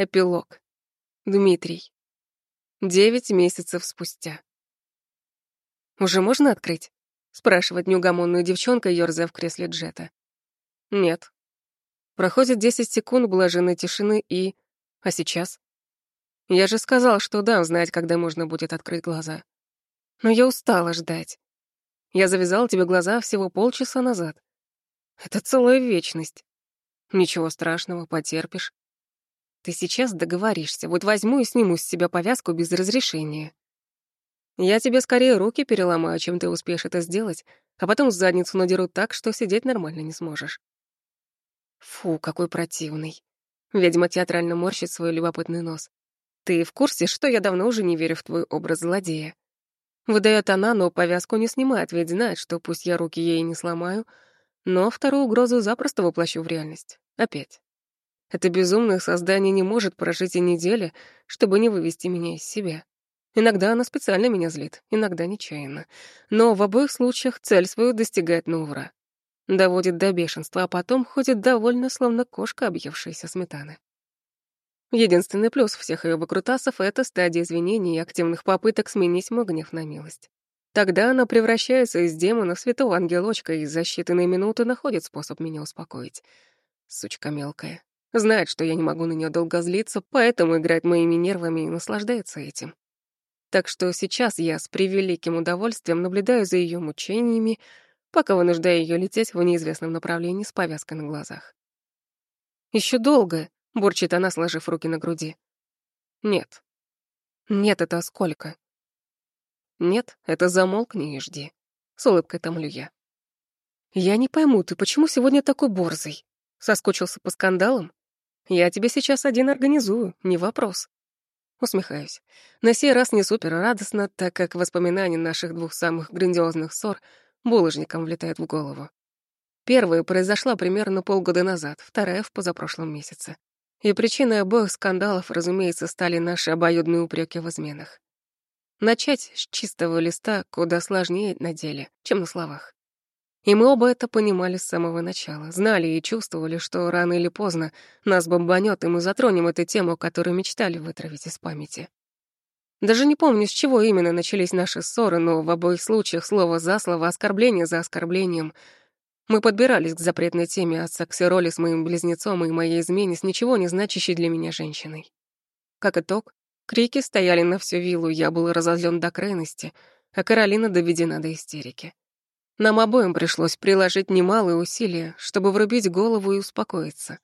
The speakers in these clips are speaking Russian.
Эпилог. Дмитрий. Девять месяцев спустя. «Уже можно открыть?» — спрашивает неугомонную девчонка, ёрзая в кресле джета. «Нет». Проходит десять секунд блаженной тишины и... А сейчас? Я же сказал, что дам знать, когда можно будет открыть глаза. Но я устала ждать. Я завязал тебе глаза всего полчаса назад. Это целая вечность. Ничего страшного, потерпишь. Ты сейчас договоришься. Вот возьму и сниму с себя повязку без разрешения. Я тебе скорее руки переломаю, чем ты успеешь это сделать, а потом задницу надеру так, что сидеть нормально не сможешь. Фу, какой противный. Ведьма театрально морщит свой любопытный нос. Ты в курсе, что я давно уже не верю в твой образ злодея? Выдает она, но повязку не снимает, ведь знает, что пусть я руки ей не сломаю, но вторую угрозу запросто воплощу в реальность. Опять. Это безумное создание не может прожить и недели, чтобы не вывести меня из себя. Иногда она специально меня злит, иногда нечаянно. Но в обоих случаях цель свою достигает на ура. Доводит до бешенства, а потом ходит довольно, словно кошка, объевшаяся сметаны. Единственный плюс всех ее выкрутасов — это стадия извинений и активных попыток сменить мой гнев на милость. Тогда она превращается из демона в святого ангелочка и за считанные минуты находит способ меня успокоить. Сучка мелкая. Знает, что я не могу на нее долго злиться, поэтому играет моими нервами и наслаждается этим. Так что сейчас я с превеликим удовольствием наблюдаю за ее мучениями, пока вынуждаю ее лететь в неизвестном направлении с повязкой на глазах. Еще долго», — бурчит она, сложив руки на груди. «Нет». «Нет, это сколько?» «Нет, это замолкни и жди», — с улыбкой томлю я. «Я не пойму, ты почему сегодня такой борзый? Соскучился по скандалам? Я тебе сейчас один организую, не вопрос. Усмехаюсь. На сей раз не супер радостно, так как воспоминания наших двух самых грандиозных ссор булыжником влетают в голову. Первая произошла примерно полгода назад, вторая — в позапрошлом месяце. И причиной обоих скандалов, разумеется, стали наши обоюдные упреки в изменах. Начать с чистого листа куда сложнее на деле, чем на словах. И мы оба это понимали с самого начала, знали и чувствовали, что рано или поздно нас бомбанет, и мы затронем эту тему, которую мечтали вытравить из памяти. Даже не помню, с чего именно начались наши ссоры, но в обоих случаях слово за слово, оскорбление за оскорблением. Мы подбирались к запретной теме от секси-роли с моим близнецом и моей измене с ничего не значащей для меня женщиной. Как итог, крики стояли на всю виллу, я был разозлен до крайности, а Каролина доведена до истерики. Нам обоим пришлось приложить немалые усилия, чтобы врубить голову и успокоиться.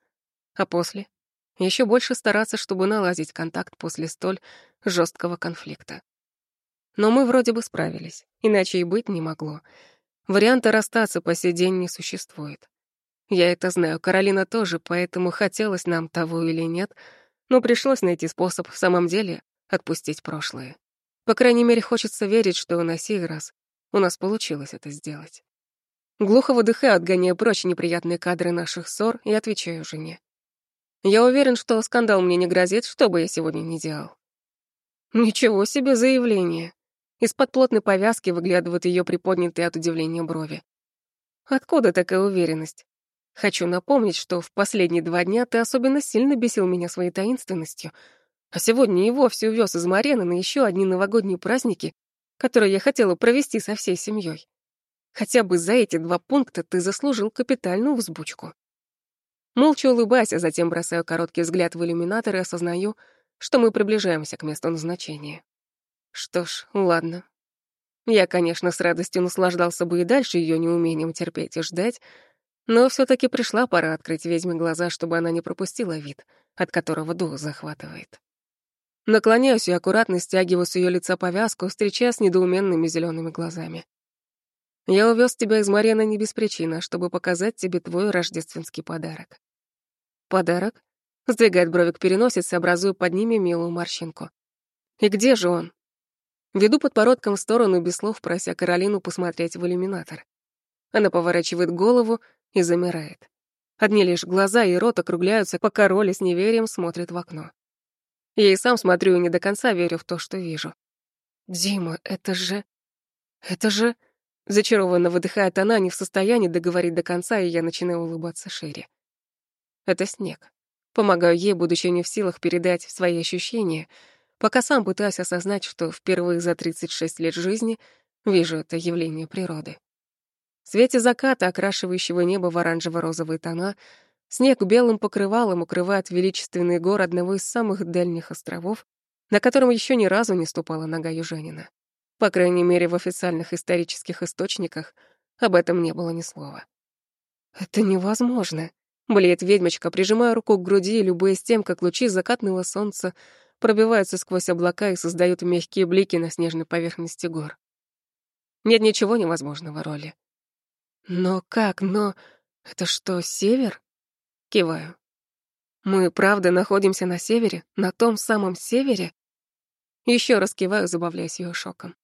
А после — еще больше стараться, чтобы наладить контакт после столь жесткого конфликта. Но мы вроде бы справились, иначе и быть не могло. Варианта расстаться по сей день не существует. Я это знаю, Каролина тоже, поэтому хотелось нам того или нет, но пришлось найти способ в самом деле отпустить прошлое. По крайней мере, хочется верить, что на сей раз у нас получилось это сделать. Глухо выдыхаю, отгоняя прочь неприятные кадры наших ссор, и отвечаю жене. Я уверен, что скандал мне не грозит, что бы я сегодня ни делал. Ничего себе заявление. Из-под плотной повязки выглядывают ее приподнятые от удивления брови. Откуда такая уверенность? Хочу напомнить, что в последние два дня ты особенно сильно бесил меня своей таинственностью, а сегодня и вовсе увез из Марены на еще одни новогодние праздники которое я хотела провести со всей семьей. Хотя бы за эти два пункта ты заслужил капитальную взбучку. Молча улыбаясь, а затем бросаю короткий взгляд в иллюминатор и осознаю, что мы приближаемся к месту назначения. Что ж, ладно. Я, конечно, с радостью наслаждался бы и дальше ее неумением терпеть и ждать, но все таки пришла пора открыть ведьме глаза, чтобы она не пропустила вид, от которого дух захватывает. Наклоняюсь и аккуратно стягиваю с ее лица повязку, встречая с недоуменными зелеными глазами. Я увез тебя из Марена не без причины, чтобы показать тебе твой рождественский подарок. Подарок? Сдвигает брови к переносице, образуя под ними милую морщинку. И где же он? Веду подбородком в сторону, без слов прося Каролину посмотреть в иллюминатор. Она поворачивает голову и замирает. Одни лишь глаза и рот округляются, пока Роли с неверием смотрит в окно. Я и сам смотрю и не до конца верю в то, что вижу. «Дима, это же... это же...» Зачарованно выдыхает она, не в состоянии договорить до конца, и я начинаю улыбаться шире. Это снег. Помогаю ей, будучи не в силах передать свои ощущения, пока сам пытаюсь осознать, что впервые за 36 лет жизни вижу это явление природы. В свете заката, окрашивающего небо в оранжево-розовые тона, снег белым покрывалом укрывает величественный гор одного из самых дальних островов, на котором еще ни разу не ступала нога южанина. По крайней мере, в официальных исторических источниках об этом не было ни слова. «Это невозможно», — блеет ведьмочка, прижимая руку к груди и любуясь тем, как лучи закатного солнца пробиваются сквозь облака и создают мягкие блики на снежной поверхности гор. Нет ничего невозможного, Роли. Но как? Но это что, север? Киваю. Мы правда находимся на севере? На том самом севере? Еще раз киваю, забавляясь ее шоком.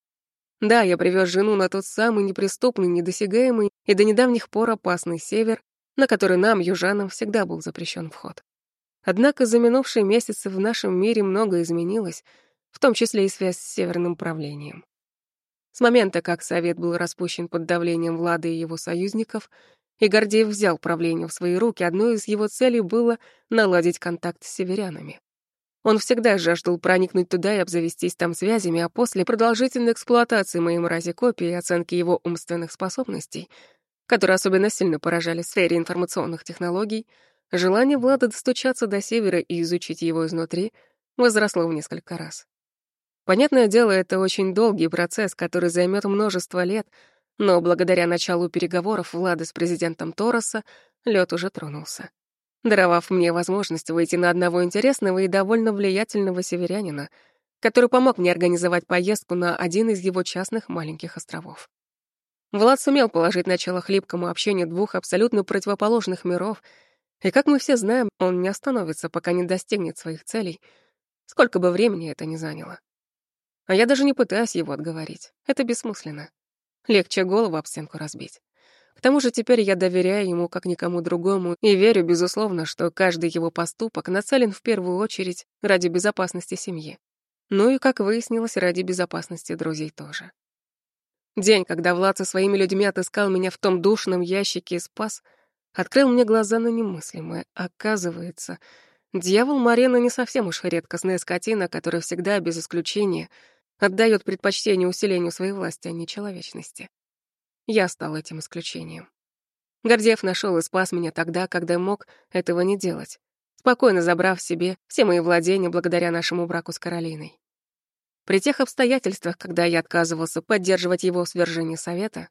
Да, я привез жену на тот самый неприступный, недосягаемый и до недавних пор опасный север, на который нам, южанам, всегда был запрещен вход. Однако за минувшие месяцы в нашем мире многое изменилось, в том числе и связь с северным правлением. С момента, как Совет был распущен под давлением Влады и его союзников, и Гордеев взял правление в свои руки, одной из его целей было наладить контакт с северянами. Он всегда жаждал проникнуть туда и обзавестись там связями, а после продолжительной эксплуатации моей мрази копии и оценки его умственных способностей, которые особенно сильно поражали в сфере информационных технологий, желание Влада достучаться до севера и изучить его изнутри возросло в несколько раз. Понятное дело, это очень долгий процесс, который займет множество лет, но благодаря началу переговоров Влада с президентом Тороса лед уже тронулся, даровав мне возможность выйти на одного интересного и довольно влиятельного северянина, который помог мне организовать поездку на один из его частных маленьких островов. Влад сумел положить начало хлипкому общению двух абсолютно противоположных миров, и, как мы все знаем, он не остановится, пока не достигнет своих целей, сколько бы времени это ни заняло. А я даже не пытаюсь его отговорить. Это бессмысленно. Легче голову об стенку разбить. К тому же теперь я доверяю ему как никому другому и верю, безусловно, что каждый его поступок нацелен в первую очередь ради безопасности семьи. Ну и, как выяснилось, ради безопасности друзей тоже. День, когда Влад со своими людьми отыскал меня в том душном ящике и спас, открыл мне глаза на немыслимое. Оказывается, дьявол Марена не совсем уж редкостная скотина, которая всегда, без исключения, отдает предпочтение усилению своей власти, а не человечности. Я стал этим исключением. Гордеев нашел и спас меня тогда, когда мог этого не делать, спокойно забрав себе все мои владения благодаря нашему браку с Каролиной. При тех обстоятельствах, когда я отказывался поддерживать его свержение совета,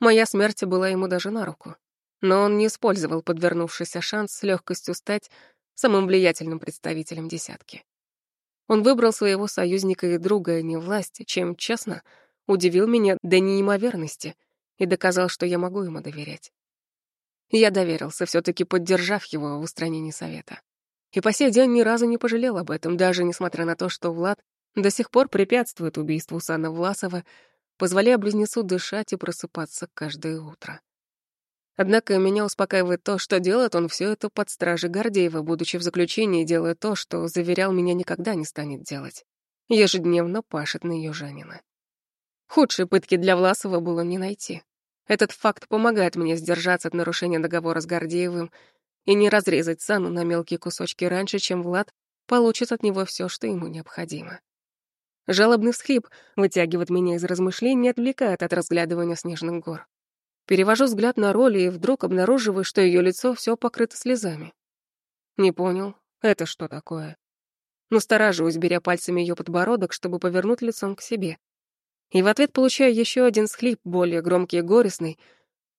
моя смерть была ему даже на руку. Но он не использовал подвернувшийся шанс с легкостью стать самым влиятельным представителем десятки. Он выбрал своего союзника и друга, а не власть, чем, честно, удивил меня до неимоверности и доказал, что я могу ему доверять. Я доверился, все таки поддержав его в устранении совета. И по сей день ни разу не пожалел об этом, даже несмотря на то, что Влад до сих пор препятствует убийству Сана Власова, позволяя близнецу дышать и просыпаться каждое утро. Однако меня успокаивает то, что делает он все это под стражей Гордеева, будучи в заключении, делая то, что заверял меня никогда не станет делать. Ежедневно пашет на южанина. Худшей пытки для Власова было не найти. Этот факт помогает мне сдержаться от нарушения договора с Гордеевым и не разрезать Сану на мелкие кусочки раньше, чем Влад получит от него все, что ему необходимо. Жалобный всхлип вытягивает меня из размышлений и отвлекает от разглядывания снежных гор. Перевожу взгляд на Роли и вдруг обнаруживаю, что ее лицо все покрыто слезами. Не понял, это что такое? Настораживаюсь, беря пальцами ее подбородок, чтобы повернуть лицом к себе. И в ответ получаю еще один схлип, более громкий и горестный,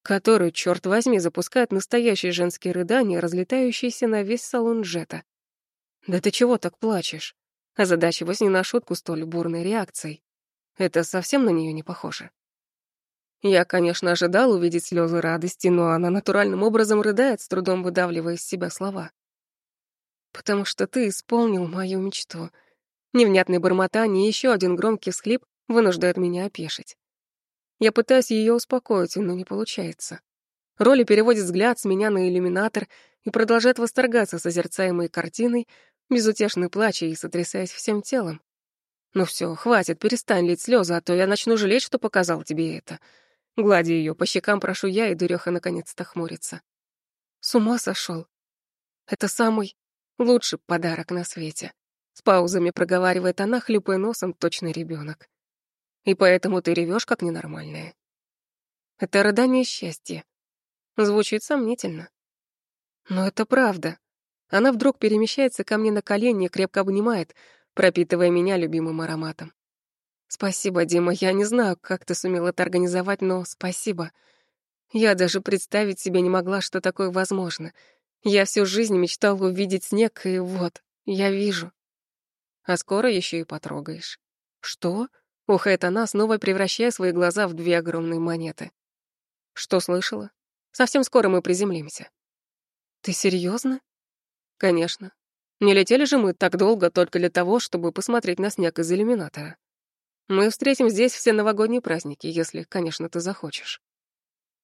который, черт возьми, запускает настоящие женские рыдания, разлетающиеся на весь салон джета. «Да ты чего так плачешь?» Озадачиваюсь не на шутку столь бурной реакцией. Это совсем на нее не похоже. Я, конечно, ожидал увидеть слезы радости, но она натуральным образом рыдает, с трудом выдавливая из себя слова. «Потому что ты исполнил мою мечту». Невнятное бормотание и еще один громкий всхлип вынуждают меня опешить. Я пытаюсь ее успокоить, но не получается. Роли переводит взгляд с меня на иллюминатор и продолжает восторгаться созерцаемой картиной, безутешно плача и сотрясаясь всем телом. «Ну все, хватит, перестань лить слезы, а то я начну жалеть, что показал тебе это», Гладя ее по щекам, прошу я, и дуреха наконец-то хмурится. С ума сошел. Это самый... Лучший подарок на свете. С паузами проговаривает она, хлюпая носом, точно ребенок. И поэтому ты ревешь как ненормальная. Это рыдание счастья. Звучит сомнительно. Но это правда. Она вдруг перемещается ко мне на колени и крепко обнимает, пропитывая меня любимым ароматом. Спасибо, Дима, я не знаю, как ты сумел это организовать, но спасибо. Я даже представить себе не могла, что такое возможно. Я всю жизнь мечтала увидеть снег, и вот, я вижу. А скоро еще и потрогаешь. Что? Ухает она, снова превращая свои глаза в две огромные монеты. Что слышала? Совсем скоро мы приземлимся. Ты серьезно? Конечно. Не летели же мы так долго только для того, чтобы посмотреть на снег из иллюминатора. Мы встретим здесь все новогодние праздники, если, конечно, ты захочешь.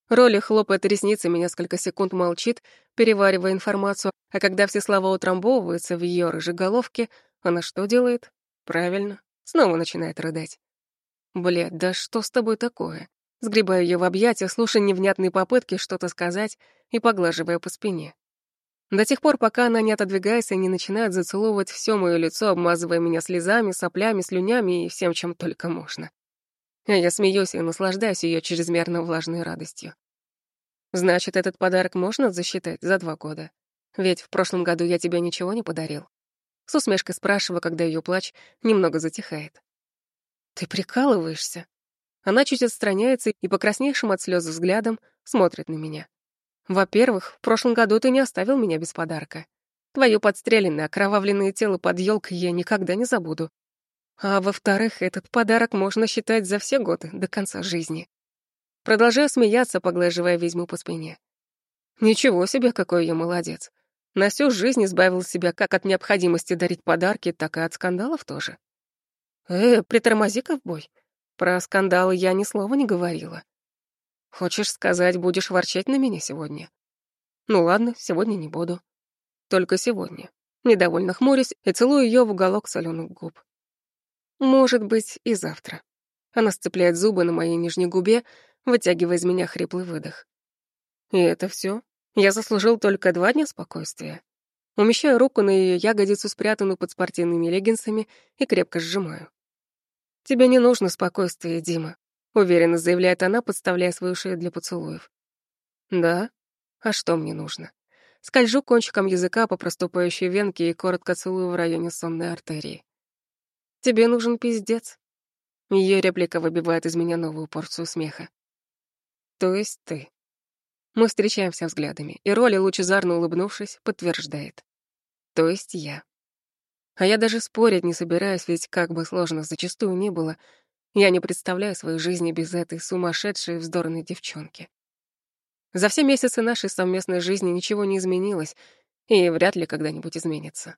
Роли хлопает ресницами несколько секунд молчит, переваривая информацию, а когда все слова утрамбовываются в ее рыжеголовке, она что делает? Правильно, снова начинает рыдать. Блядь, да что с тобой такое? Сгребаю ее в объятия, слушая невнятные попытки что-то сказать и поглаживая по спине. До тех пор, пока она не отодвигается и не начинает зацеловывать все мое лицо, обмазывая меня слезами, соплями, слюнями и всем, чем только можно. Я смеюсь и наслаждаюсь ее чрезмерно влажной радостью. Значит, этот подарок можно засчитать за два года? Ведь в прошлом году я тебе ничего не подарил. С усмешкой спрашиваю, когда ее плач немного затихает. Ты прикалываешься? Она чуть отстраняется и покрасневшим от слез взглядом смотрит на меня. Во-первых, в прошлом году ты не оставил меня без подарка. Твое подстреленное, окровавленное тело под елкой я никогда не забуду. А во-вторых, этот подарок можно считать за все годы до конца жизни. Продолжаю смеяться, поглаживая ведьму по спине. Ничего себе, какой я молодец. На всю жизнь избавил себя как от необходимости дарить подарки, так и от скандалов тоже. Э, притормози-ка в бой. Про скандалы я ни слова не говорила. Хочешь сказать, будешь ворчать на меня сегодня? Ну ладно, сегодня не буду. Только сегодня. Недовольно хмурюсь и целую ее в уголок соленых губ. Может быть, и завтра. Она сцепляет зубы на моей нижней губе, вытягивая из меня хриплый выдох. И это все. Я заслужил только два дня спокойствия. Умещаю руку на ее ягодицу, спрятанную под спортивными леггинсами, и крепко сжимаю. «Тебе не нужно спокойствие, Дима», — уверенно заявляет она, подставляя свою шею для поцелуев. «Да? А что мне нужно?» Скольжу кончиком языка по проступающей венке и коротко целую в районе сонной артерии. «Тебе нужен пиздец». Ее реплика выбивает из меня новую порцию смеха. «То есть ты?» Мы встречаемся взглядами, и Роли, лучезарно улыбнувшись, подтверждает. «То есть я». А я даже спорить не собираюсь, ведь как бы сложно зачастую не было, я не представляю своей жизни без этой сумасшедшей вздорной девчонки. За все месяцы нашей совместной жизни ничего не изменилось и вряд ли когда-нибудь изменится.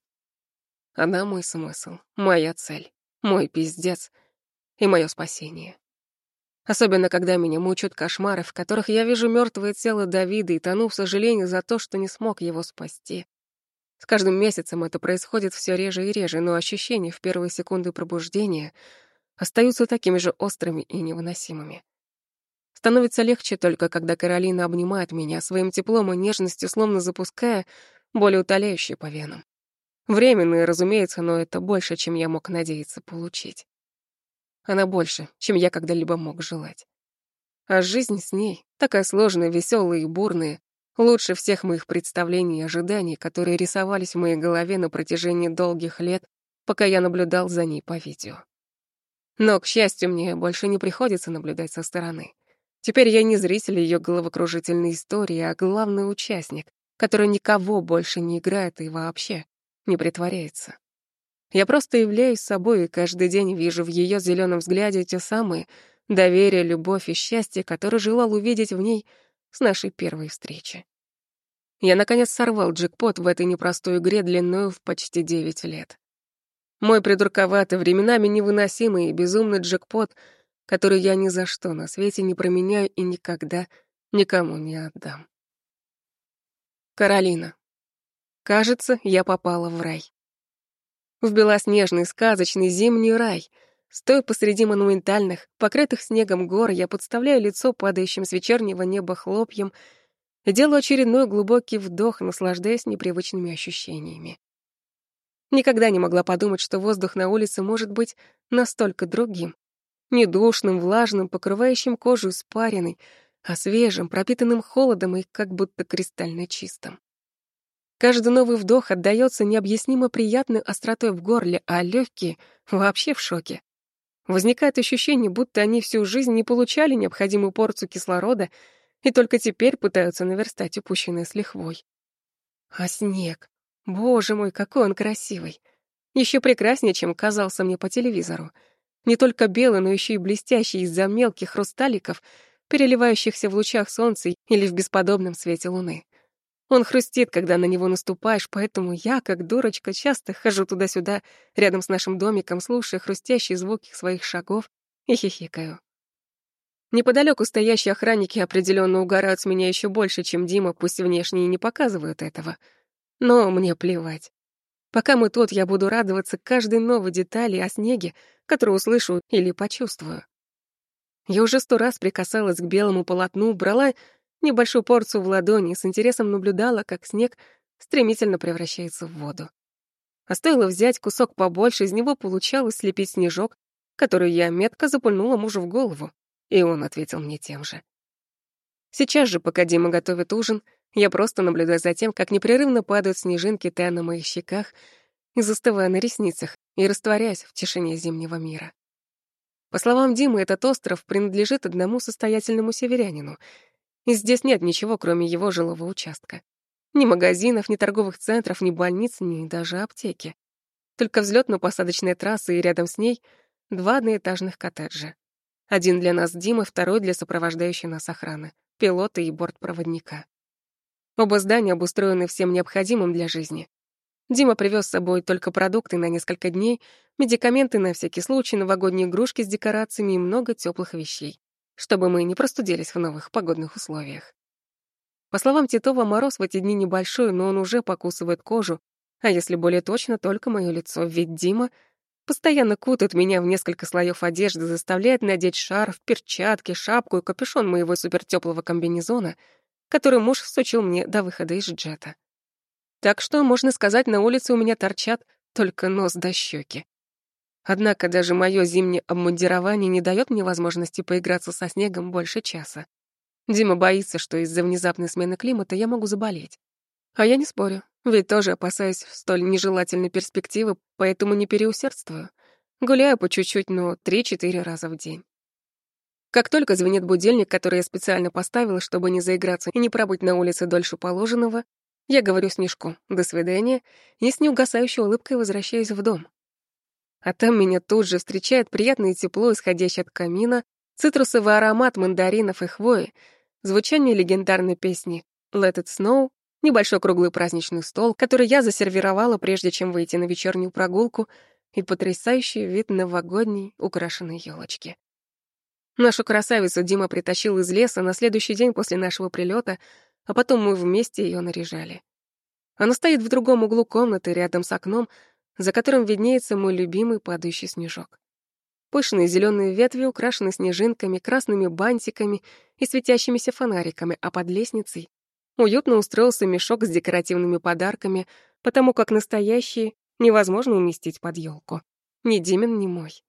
Она мой смысл, моя цель, мой пиздец и мое спасение. Особенно, когда меня мучают кошмары, в которых я вижу мертвое тело Давида и тону в сожалении за то, что не смог его спасти. С каждым месяцем это происходит все реже и реже, но ощущения в первые секунды пробуждения остаются такими же острыми и невыносимыми. Становится легче только, когда Каролина обнимает меня своим теплом и нежностью, словно запуская более утоляющие по венам. Временные, разумеется, но это больше, чем я мог надеяться получить. Она больше, чем я когда-либо мог желать. А жизнь с ней, такая сложная, веселая и бурная, Лучше всех моих представлений и ожиданий, которые рисовались в моей голове на протяжении долгих лет, пока я наблюдал за ней по видео. Но, к счастью, мне больше не приходится наблюдать со стороны. Теперь я не зритель ее головокружительной истории, а главный участник, который никого больше не играет и вообще не притворяется. Я просто являюсь собой и каждый день вижу в ее зеленом взгляде те самые доверие, любовь и счастье, которые желал увидеть в ней с нашей первой встречи. Я, наконец, сорвал джекпот в этой непростой игре длиною в почти девять лет. Мой придурковатый, временами невыносимый и безумный джекпот, который я ни за что на свете не променяю и никогда никому не отдам. Каролина. Кажется, я попала в рай. В белоснежный, сказочный зимний рай — Стоя посреди монументальных, покрытых снегом гор, я подставляю лицо падающим с вечернего неба хлопьем и делаю очередной глубокий вдох, наслаждаясь непривычными ощущениями. Никогда не могла подумать, что воздух на улице может быть настолько другим. Недушным, влажным, покрывающим кожу испаренной, а свежим, пропитанным холодом и как будто кристально чистым. Каждый новый вдох отдаётся необъяснимо приятной остротой в горле, а легкие вообще в шоке. Возникает ощущение, будто они всю жизнь не получали необходимую порцию кислорода и только теперь пытаются наверстать упущенное с лихвой. А снег, боже мой, какой он красивый. Еще прекраснее, чем казался мне по телевизору. Не только белый, но еще и блестящий из-за мелких хрусталиков, переливающихся в лучах солнца или в бесподобном свете луны. Он хрустит, когда на него наступаешь, поэтому я, как дурочка, часто хожу туда-сюда, рядом с нашим домиком, слушая хрустящие звуки своих шагов и хихикаю. Неподалеку стоящие охранники определенно угорают с меня еще больше, чем Дима, пусть внешне и не показывают этого. Но мне плевать. Пока мы тут, я буду радоваться каждой новой детали о снеге, которую услышу или почувствую. Я уже сто раз прикасалась к белому полотну, брала небольшую порцию в ладони и с интересом наблюдала, как снег стремительно превращается в воду. А стоило взять кусок побольше, из него получалось слепить снежок, который я метко запульнула мужу в голову, и он ответил мне тем же. Сейчас же, пока Дима готовит ужин, я просто наблюдаю за тем, как непрерывно падают снежинки, тая на моих щеках и застывая на ресницах, и растворяясь в тишине зимнего мира. По словам Димы, этот остров принадлежит одному состоятельному северянину, и здесь нет ничего, кроме его жилого участка. Ни магазинов, ни торговых центров, ни больниц, ни даже аптеки. Только взлётно-посадочная трасса и рядом с ней два одноэтажных коттеджа. Один для нас Димы, второй для сопровождающей нас охраны, пилота и бортпроводника. Оба здания обустроены всем необходимым для жизни. Дима привез с собой только продукты на несколько дней, медикаменты на всякий случай, новогодние игрушки с декорациями и много теплых вещей чтобы мы не простудились в новых погодных условиях. По словам Титова, мороз в эти дни небольшой, но он уже покусывает кожу, а если более точно, только моё лицо, ведь Дима постоянно кутает меня в несколько слоев одежды, заставляет надеть шарф, перчатки, шапку и капюшон моего супертёплого комбинезона, который муж всучил мне до выхода из джета. Так что, можно сказать, на улице у меня торчат только нос до щеки. Однако даже мое зимнее обмундирование не дает мне возможности поиграться со снегом больше часа. Дима боится, что из-за внезапной смены климата я могу заболеть. А я не спорю, ведь тоже опасаюсь столь нежелательной перспективы, поэтому не переусердствую. Гуляю по чуть-чуть, но три-четыре раза в день. Как только звенит будильник, который я специально поставила, чтобы не заиграться и не пробыть на улице дольше положенного, я говорю Снежку «до свидания» и с неугасающей улыбкой возвращаюсь в дом. А там меня тут же встречает приятное тепло, исходящее от камина, цитрусовый аромат мандаринов и хвои, звучание легендарной песни «Let it snow», небольшой круглый праздничный стол, который я засервировала, прежде чем выйти на вечернюю прогулку, и потрясающий вид новогодней украшенной елочки. Нашу красавицу Дима притащил из леса на следующий день после нашего прилета, а потом мы вместе ее наряжали. Она стоит в другом углу комнаты, рядом с окном, за которым виднеется мой любимый падающий снежок. Пышные зеленые ветви украшены снежинками, красными бантиками и светящимися фонариками, а под лестницей уютно устроился мешок с декоративными подарками, потому как настоящие невозможно уместить под елку. Ни Димин, ни мой.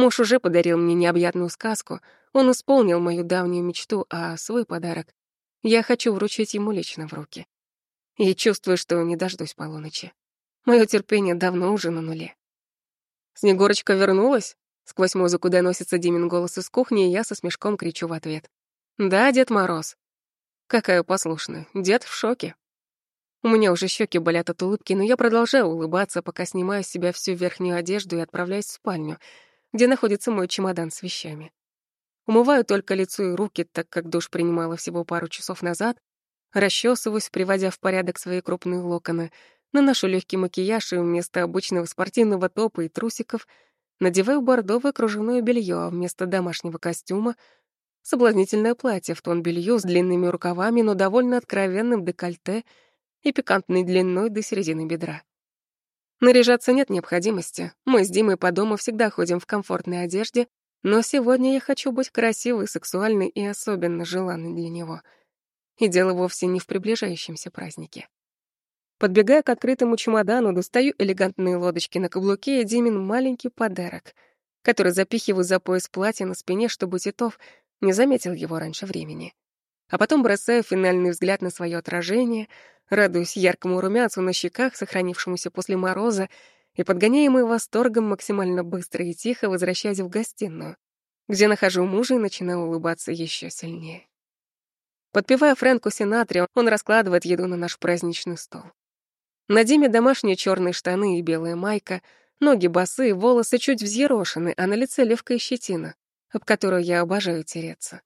Муж уже подарил мне необъятную сказку, он исполнил мою давнюю мечту, а свой подарок я хочу вручить ему лично в руки. И чувствую, что не дождусь полуночи. Мое терпение давно уже на нуле. Снегурочка вернулась? Сквозь музыку доносится Димин голос из кухни, и я со смешком кричу в ответ. «Да, Дед Мороз». Какая послушная. Дед в шоке. У меня уже щеки болят от улыбки, но я продолжаю улыбаться, пока снимаю с себя всю верхнюю одежду и отправляюсь в спальню, где находится мой чемодан с вещами. Умываю только лицо и руки, так как душ принимала всего пару часов назад, расчесываюсь, приводя в порядок свои крупные локоны — наношу легкий макияж и вместо обычного спортивного топа и трусиков надеваю бордовое кружевное белье, а вместо домашнего костюма — соблазнительное платье в тон белью с длинными рукавами, но довольно откровенным декольте и пикантной длиной до середины бедра. Наряжаться нет необходимости. Мы с Димой по дому всегда ходим в комфортной одежде, но сегодня я хочу быть красивой, сексуальной и особенно желанной для него. И дело вовсе не в приближающемся празднике. Подбегая к открытому чемодану, достаю элегантные лодочки на каблуке и Димин маленький подарок, который запихиваю за пояс платья на спине, чтобы Титов не заметил его раньше времени. А потом бросаю финальный взгляд на свое отражение, радуюсь яркому румянцу на щеках, сохранившемуся после мороза, и, подгоняемый восторгом, максимально быстро и тихо возвращаюсь в гостиную, где нахожу мужа и начинаю улыбаться еще сильнее. Подпевая Фрэнку Синатри, он раскладывает еду на наш праздничный стол. На Диме домашние черные штаны и белая майка, ноги босые, волосы чуть взъерошены, а на лице легкая щетина, об которую я обожаю тереться.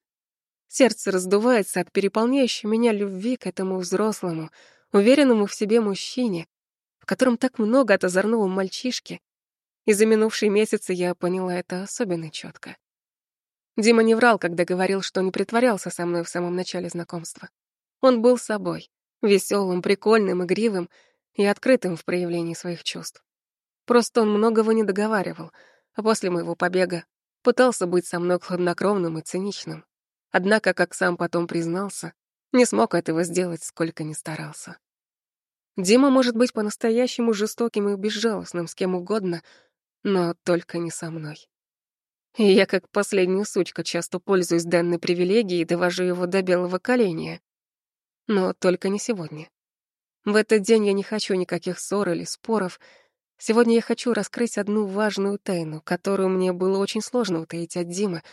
Сердце раздувается от переполняющей меня любви к этому взрослому, уверенному в себе мужчине, в котором так много от озорного мальчишки. И за минувшие месяцы я поняла это особенно четко. Дима не врал, когда говорил, что не притворялся со мной в самом начале знакомства. Он был собой, веселым, прикольным, игривым и открытым в проявлении своих чувств. Просто он многого не договаривал, а после моего побега пытался быть со мной хладнокровным и циничным. Однако, как сам потом признался, не смог этого сделать, сколько ни старался. Дима может быть по-настоящему жестоким и безжалостным с кем угодно, но только не со мной. И я, как последняя сучка, часто пользуюсь данной привилегией и довожу его до белого коленя. Но только не сегодня. В этот день я не хочу никаких ссор или споров. Сегодня я хочу раскрыть одну важную тайну, которую мне было очень сложно утаить от Димы,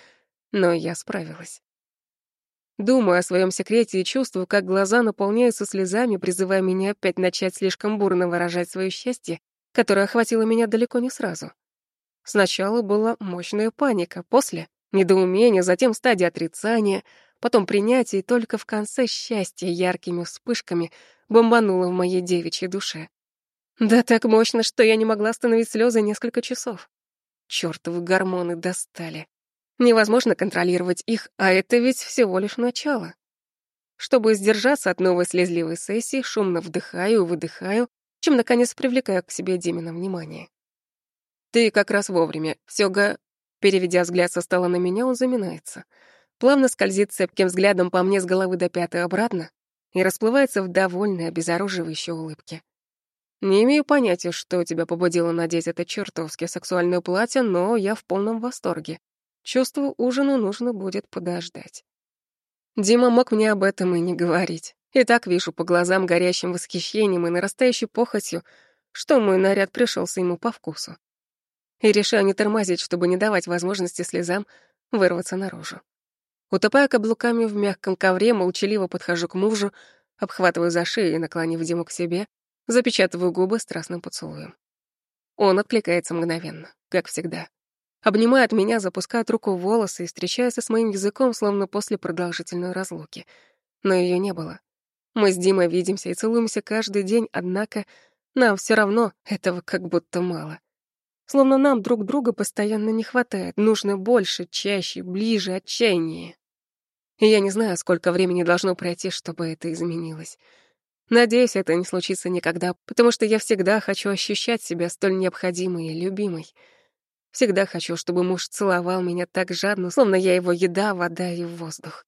но я справилась. Думаю о своем секрете и чувствую, как глаза наполняются слезами, призывая меня опять начать слишком бурно выражать свое счастье, которое охватило меня далеко не сразу. Сначала была мощная паника, после — недоумение, затем стадия отрицания, потом принятие, и только в конце счастье яркими вспышками бомбануло в моей девичьей душе. Да так мощно, что я не могла остановить слезы несколько часов. Чёртовы гормоны достали. Невозможно контролировать их, а это ведь всего лишь начало. Чтобы сдержаться от новой слезливой сессии, шумно вдыхаю и выдыхаю, чем, наконец, привлекаю к себе Димина внимание. «Ты как раз вовремя. Всё га...» Переведя взгляд со стола на меня, он заминается. Плавно скользит цепким взглядом по мне с головы до пятой обратно и расплывается в довольной, обезоруживающей улыбке. Не имею понятия, что тебя побудило надеть это чертовски сексуальное платье, но я в полном восторге. Чувствую, ужину нужно будет подождать. Дима мог мне об этом и не говорить. И так вижу по глазам горящим восхищением и нарастающей похотью, что мой наряд пришелся ему по вкусу. И решаю не тормозить, чтобы не давать возможности слезам вырваться наружу. Утопая каблуками в мягком ковре, молчаливо подхожу к мужу, обхватываю за шею и, наклонив Диму к себе, запечатываю губы страстным поцелуем. Он откликается мгновенно, как всегда. Обнимает меня, запускает руку в волосы и встречается с моим языком, словно после продолжительной разлуки. Но ее не было. Мы с Димой видимся и целуемся каждый день, однако нам все равно этого как будто мало. Словно нам друг друга постоянно не хватает, нужно больше, чаще, ближе, отчаяннее. И я не знаю, сколько времени должно пройти, чтобы это изменилось. Надеюсь, это не случится никогда, потому что я всегда хочу ощущать себя столь необходимой и любимой — Всегда хочу, чтобы муж целовал меня так жадно, словно я его еда, вода и воздух.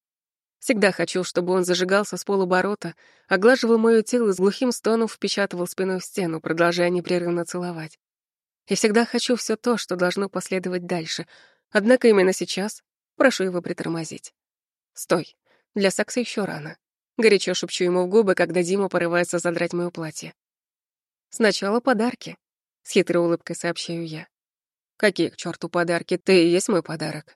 Всегда хочу, чтобы он зажигался с полуборота, оглаживал моё тело с глухим стоном впечатывал спиной в стену, продолжая непрерывно целовать. И всегда хочу все то, что должно последовать дальше. Однако именно сейчас прошу его притормозить. «Стой. Для секса еще рано». Горячо шепчу ему в губы, когда Дима порывается задрать моё платье. «Сначала подарки», — с хитрой улыбкой сообщаю я. Какие к черту подарки? Ты и есть мой подарок.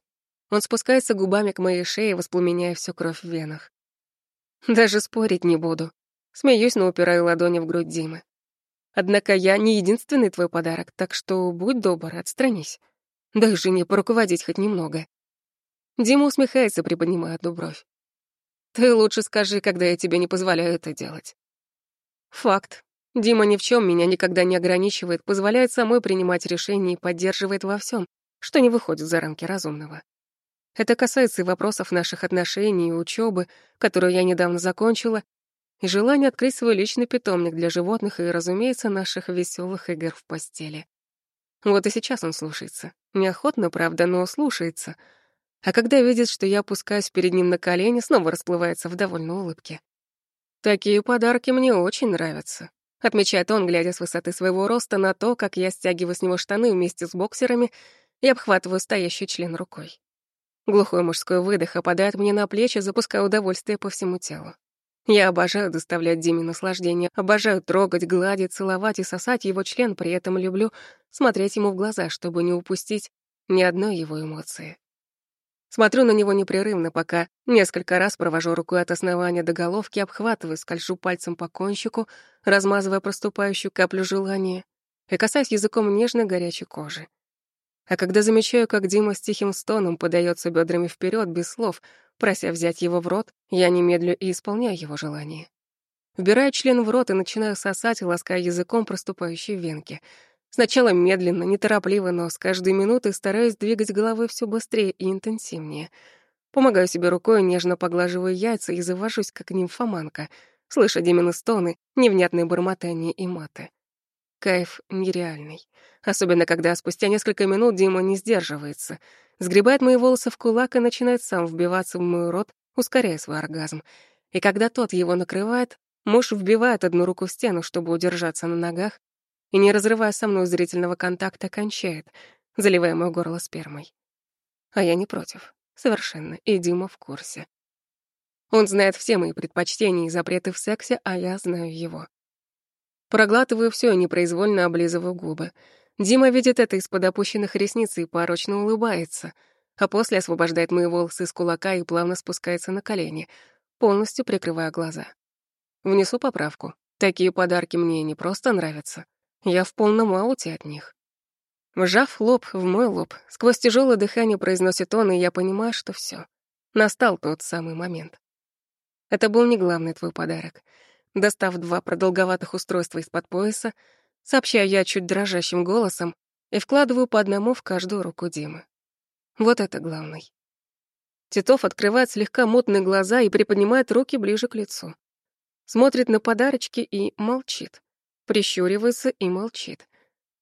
Он спускается губами к моей шее, воспламеняя всю кровь в венах. Даже спорить не буду. Смеюсь, но упираю ладони в грудь Димы. Однако я не единственный твой подарок, так что будь добр, отстранись. Дай жене поруководить хоть немного. Дима усмехается, приподнимая одну бровь. Ты лучше скажи, когда я тебе не позволяю это делать. Факт. Дима ни в чем меня никогда не ограничивает, позволяет самой принимать решения и поддерживает во всем, что не выходит за рамки разумного. Это касается и вопросов наших отношений и учебы, которую я недавно закончила, и желания открыть свой личный питомник для животных и, разумеется, наших веселых игр в постели. Вот и сейчас он слушается. Неохотно, правда, но слушается. А когда видит, что я опускаюсь перед ним на колени, снова расплывается в довольной улыбке. Такие подарки мне очень нравятся. Отмечает он, глядя с высоты своего роста на то, как я стягиваю с него штаны вместе с боксерами и обхватываю стоящий член рукой. Глухой мужской выдох опадает мне на плечи, запуская удовольствие по всему телу. Я обожаю доставлять Диме наслаждение, обожаю трогать, гладить, целовать и сосать его член, при этом люблю смотреть ему в глаза, чтобы не упустить ни одной его эмоции. Смотрю на него непрерывно, пока несколько раз провожу рукой от основания до головки, обхватываю, скольжу пальцем по кончику, размазывая проступающую каплю желания, и касаюсь языком нежной горячей кожи. А когда замечаю, как Дима с тихим стоном подается бедрами вперед без слов, прося взять его в рот, я немедлю и исполняю его желание. Вбираю член в рот и начинаю сосать, лаская языком проступающие венки. Сначала медленно, неторопливо, но с каждой минутой стараюсь двигать головой все быстрее и интенсивнее. Помогаю себе рукой, нежно поглаживаю яйца и завожусь, как нимфоманка, слыша Димины стоны, невнятные бормотания и маты. Кайф нереальный. Особенно, когда спустя несколько минут Дима не сдерживается. Сгребает мои волосы в кулак и начинает сам вбиваться в мой рот, ускоряя свой оргазм. И когда тот его накрывает, муж вбивает одну руку в стену, чтобы удержаться на ногах, и, не разрывая со мной зрительного контакта, кончает, заливая мое горло спермой. А я не против. Совершенно. И Дима в курсе. Он знает все мои предпочтения и запреты в сексе, а я знаю его. Проглатываю все и непроизвольно облизываю губы. Дима видит это из-под опущенных ресниц и порочно улыбается, а после освобождает мои волосы из кулака и плавно спускается на колени, полностью прикрывая глаза. Внесу поправку. Такие подарки мне не просто нравятся. Я в полном ауте от них. Вжав лоб в мой лоб, сквозь тяжелое дыхание произносит он, и я понимаю, что все. Настал тот самый момент. Это был не главный твой подарок. Достав два продолговатых устройства из-под пояса, сообщаю я чуть дрожащим голосом и вкладываю по одному в каждую руку Димы. Вот это главный. Титов открывает слегка мутные глаза и приподнимает руки ближе к лицу. Смотрит на подарочки и молчит. Прищуривается и молчит.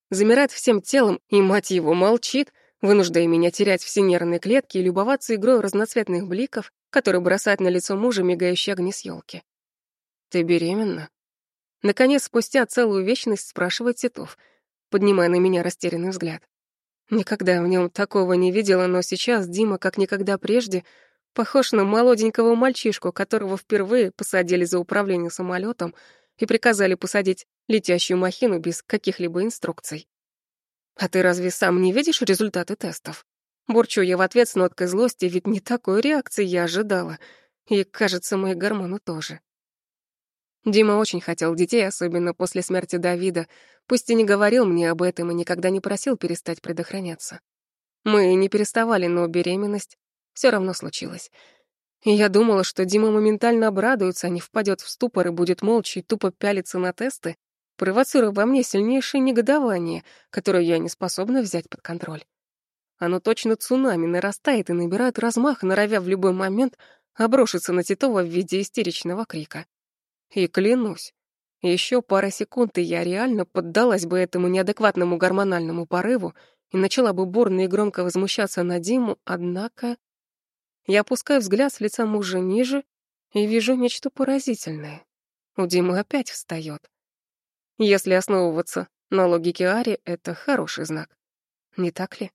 Замирает всем телом и, мать его, молчит, вынуждая меня терять все нервные клетки и любоваться игрой разноцветных бликов, которые бросают на лицо мужа мигающие огни с елки. «Ты беременна?» Наконец, спустя целую вечность, спрашивает Титов, поднимая на меня растерянный взгляд. Никогда в нем такого не видела, но сейчас Дима, как никогда прежде, похож на молоденького мальчишку, которого впервые посадили за управление самолетом и приказали посадить летящую махину без каких-либо инструкций. «А ты разве сам не видишь результаты тестов?» Бурчу я в ответ с ноткой злости, ведь не такой реакции я ожидала. И, кажется, мои гормоны тоже. Дима очень хотел детей, особенно после смерти Давида, пусть и не говорил мне об этом и никогда не просил перестать предохраняться. Мы не переставали, но беременность все равно случилась. И я думала, что Дима моментально обрадуется, а не впадет в ступор и будет молча и тупо пялиться на тесты, провоцируя во мне сильнейшее негодование, которое я не способна взять под контроль. Оно точно цунами нарастает и набирает размах, норовя в любой момент обрушиться на Титова в виде истеричного крика. И клянусь, еще пара секунд, и я реально поддалась бы этому неадекватному гормональному порыву и начала бы бурно и громко возмущаться на Диму, однако... Я опускаю взгляд с лица мужа ниже и вижу нечто поразительное. У Димы опять встает. Если основываться на логике Ари, это хороший знак. Не так ли?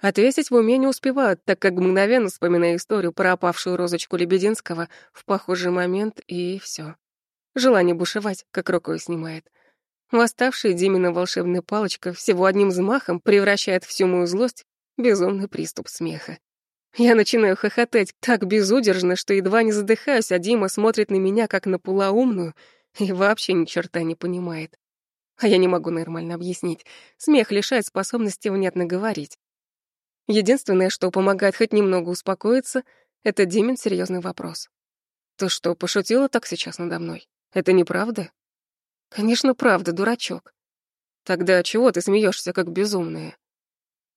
Ответить в уме не успевают, так как мгновенно вспоминаю историю про опавшую розочку Лебединского в похожий момент, и все. Желание бушевать, как рукой снимает. Восставшая Димина волшебная палочка всего одним взмахом превращает всю мою злость в безумный приступ смеха. Я начинаю хохотать так безудержно, что едва не задыхаюсь, а Дима смотрит на меня, как на полоумную, и вообще ни черта не понимает. А я не могу нормально объяснить. Смех лишает способности внятно говорить. Единственное, что помогает хоть немного успокоиться, это Димин серьезный вопрос. «Ты что, пошутила так сейчас надо мной? Это неправда?» «Конечно, правда, дурачок». «Тогда чего ты смеешься, как безумная?»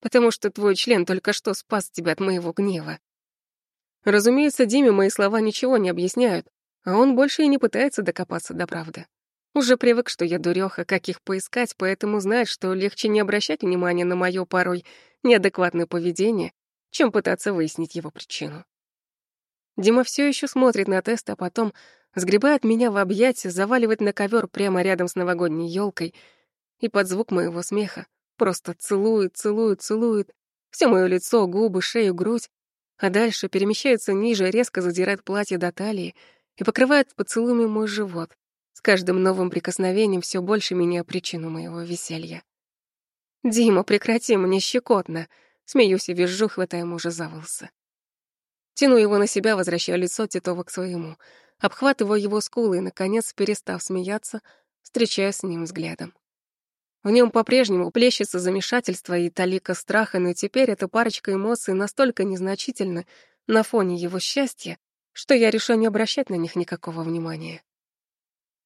«Потому что твой член только что спас тебя от моего гнева». Разумеется, Диме мои слова ничего не объясняют, а он больше и не пытается докопаться до правды. Уже привык, что я дуреха, как их поискать, поэтому знает, что легче не обращать внимания на мое порой неадекватное поведение, чем пытаться выяснить его причину. Дима все еще смотрит на тест, а потом сгребает меня в объятия, заваливает на ковер прямо рядом с новогодней елкой и под звук моего смеха просто целует, целует, целует все мое лицо, губы, шею, грудь, а дальше перемещается ниже, резко задирает платье до талии и покрывает поцелуями мой живот. С каждым новым прикосновением все больше меня причину моего веселья. «Дима, прекрати, мне щекотно!» Смеюсь и визжу, хватая мужа за волосы. Тяну его на себя, возвращая лицо Титова к своему, обхватываю его скулы и, наконец, перестав смеяться, встречаюсь с ним взглядом. В нем по-прежнему плещется замешательство и талика страха, но теперь эта парочка эмоций настолько незначительна на фоне его счастья, что я решу не обращать на них никакого внимания.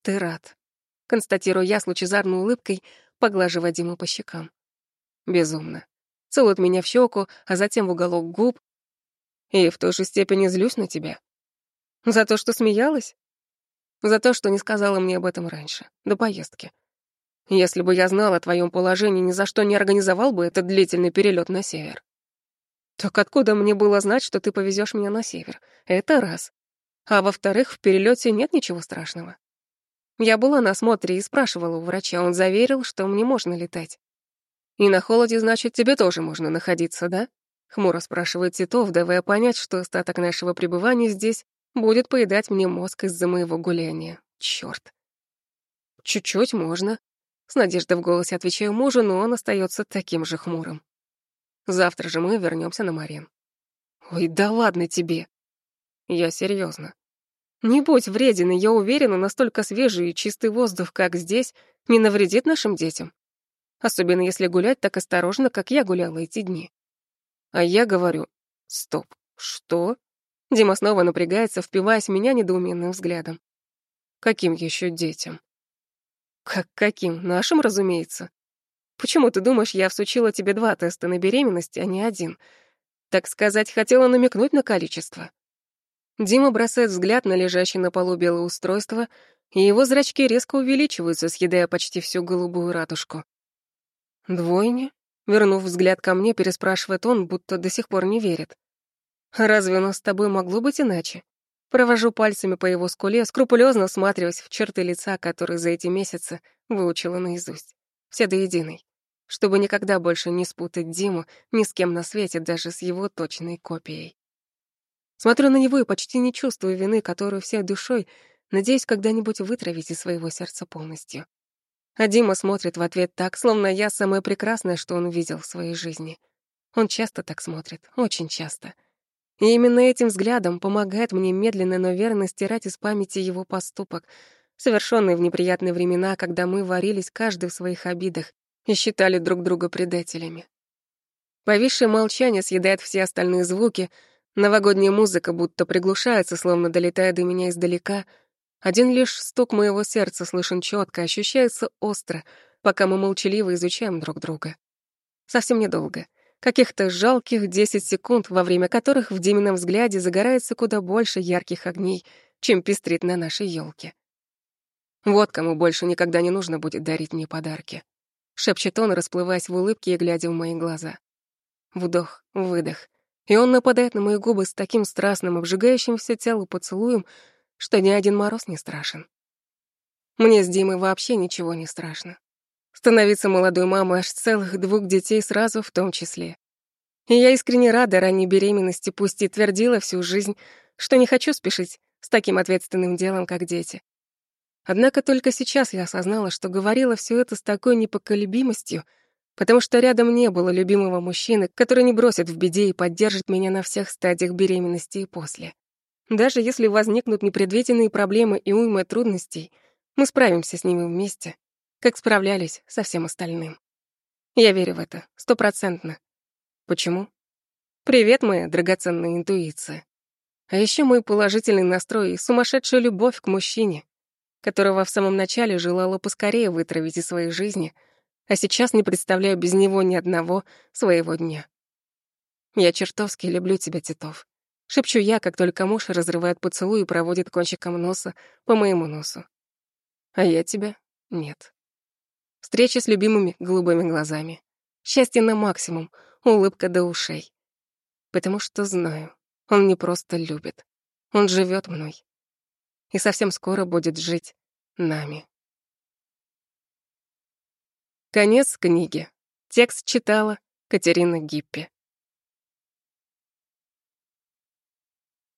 «Ты рад», — констатирую я с лучезарной улыбкой, поглаживая Диму по щекам. Безумно. Целует меня в щеку, а затем в уголок губ. И в той же степени злюсь на тебя. За то, что смеялась? За то, что не сказала мне об этом раньше, до поездки. Если бы я знал о твоем положении, ни за что не организовал бы этот длительный перелет на север. Так откуда мне было знать, что ты повезешь меня на север? Это раз. А во-вторых, в перелете нет ничего страшного. Я была на осмотре и спрашивала у врача, он заверил, что мне можно летать. И на холоде, значит, тебе тоже можно находиться, да? Хмуро спрашивает Титов, давая понять, что остаток нашего пребывания здесь будет поедать мне мозг из-за моего гуляния. Чёрт. Чуть-чуть можно, с надеждой в голосе отвечаю мужу, но он остается таким же хмурым. Завтра же мы вернемся на Марин. Ой, да ладно тебе. Я серьезно. Не будь вреден, я уверена, настолько свежий и чистый воздух, как здесь, не навредит нашим детям. Особенно если гулять так осторожно, как я гуляла эти дни. А я говорю, стоп, что? Дима снова напрягается, впиваясь в меня недоуменным взглядом. Каким еще детям? Как каким? Нашим, разумеется. Почему ты думаешь, я всучила тебе два теста на беременность, а не один? Так сказать, хотела намекнуть на количество. Дима бросает взгляд на лежащее на полу белое устройство, и его зрачки резко увеличиваются, съедая почти всю голубую ратушку. «Двойня?» Вернув взгляд ко мне, переспрашивает он, будто до сих пор не верит. «Разве у нас с тобой могло быть иначе?» Провожу пальцами по его скуле, скрупулезно всматриваясь в черты лица, которые за эти месяцы выучила наизусть. Все до единой. Чтобы никогда больше не спутать Диму ни с кем на свете, даже с его точной копией. Смотрю на него и почти не чувствую вины, которую всей душой надеюсь когда-нибудь вытравить из своего сердца полностью. А Дима смотрит в ответ так, словно я самое прекрасное, что он видел в своей жизни. Он часто так смотрит, очень часто — и именно этим взглядом помогает мне медленно, но верно стирать из памяти его поступок, совершенный в неприятные времена, когда мы варились каждый в своих обидах и считали друг друга предателями. Повисшее молчание съедает все остальные звуки, новогодняя музыка будто приглушается, словно долетая до меня издалека. Один лишь стук моего сердца слышен четко, ощущается остро, пока мы молчаливо изучаем друг друга. Совсем недолго — каких-то жалких 10 секунд, во время которых в Димином взгляде загорается куда больше ярких огней, чем пестрит на нашей елке. Вот кому больше никогда не нужно будет дарить мне подарки. Шепчет он, расплываясь в улыбке и глядя в мои глаза. Вдох, выдох. И он нападает на мои губы с таким страстным, обжигающим все тело поцелуем, что ни один мороз не страшен. Мне с Димой вообще ничего не страшно. Становиться молодой мамой аж целых двух детей сразу в том числе. И я искренне рада ранней беременности, пусть и твердила всю жизнь, что не хочу спешить с таким ответственным делом, как дети. Однако только сейчас я осознала, что говорила все это с такой непоколебимостью, потому что рядом не было любимого мужчины, который не бросит в беде и поддержит меня на всех стадиях беременности и после. Даже если возникнут непредвиденные проблемы и уйма трудностей, мы справимся с ними вместе как справлялись со всем остальным. Я верю в это, стопроцентно. Почему? Привет, моя драгоценная интуиция. А еще мой положительный настрой и сумасшедшая любовь к мужчине, которого в самом начале желала поскорее вытравить из своей жизни, а сейчас не представляю без него ни одного своего дня. Я чертовски люблю тебя, Титов. Шепчу я, как только муж разрывает поцелуй и проводит кончиком носа по моему носу. А я тебя — нет. Встреча с любимыми голубыми глазами. Счастье на максимум, улыбка до ушей. Потому что знаю, он не просто любит. Он живет мной. И совсем скоро будет жить нами. Конец книги. Текст читала Катерина Гиппи.